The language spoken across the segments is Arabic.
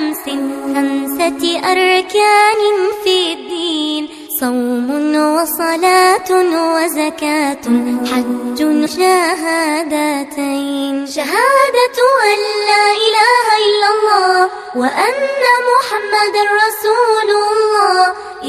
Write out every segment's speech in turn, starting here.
خمس خمسة أركان في الدين صوم وصلاة وزكاة حج شهادتين. شهادة أن لا إله إلا الله وأن محمد رسول الله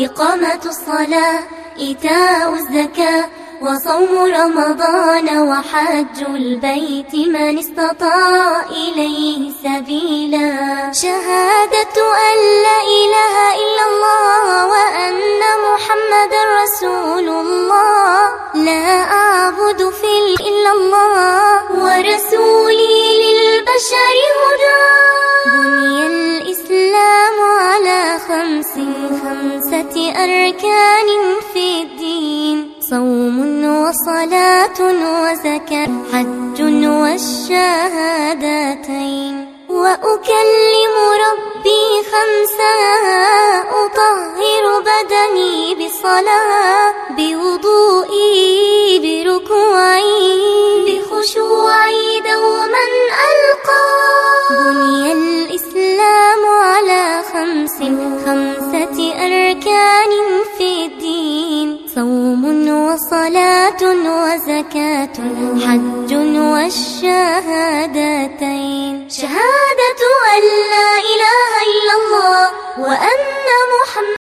إقامة الصلاة إيتاء الزكاة وصوم رمضان وحج البيت من استطاع إليه سبيلا. شهادة أن لا إله إلا الله وأن محمد رسول الله. لا أعبد في إلا الله ورسولي للبشر هدى. بني الإسلام على خمس خمسة أركان في الدين. وصلاة وزكاة حج والشهادتين. وأكلم ربي خمسا أطهر بدني بصلاة بوضوئي وصلاة وزكاة حج والشهادتين. شهادة أن لا إله إلا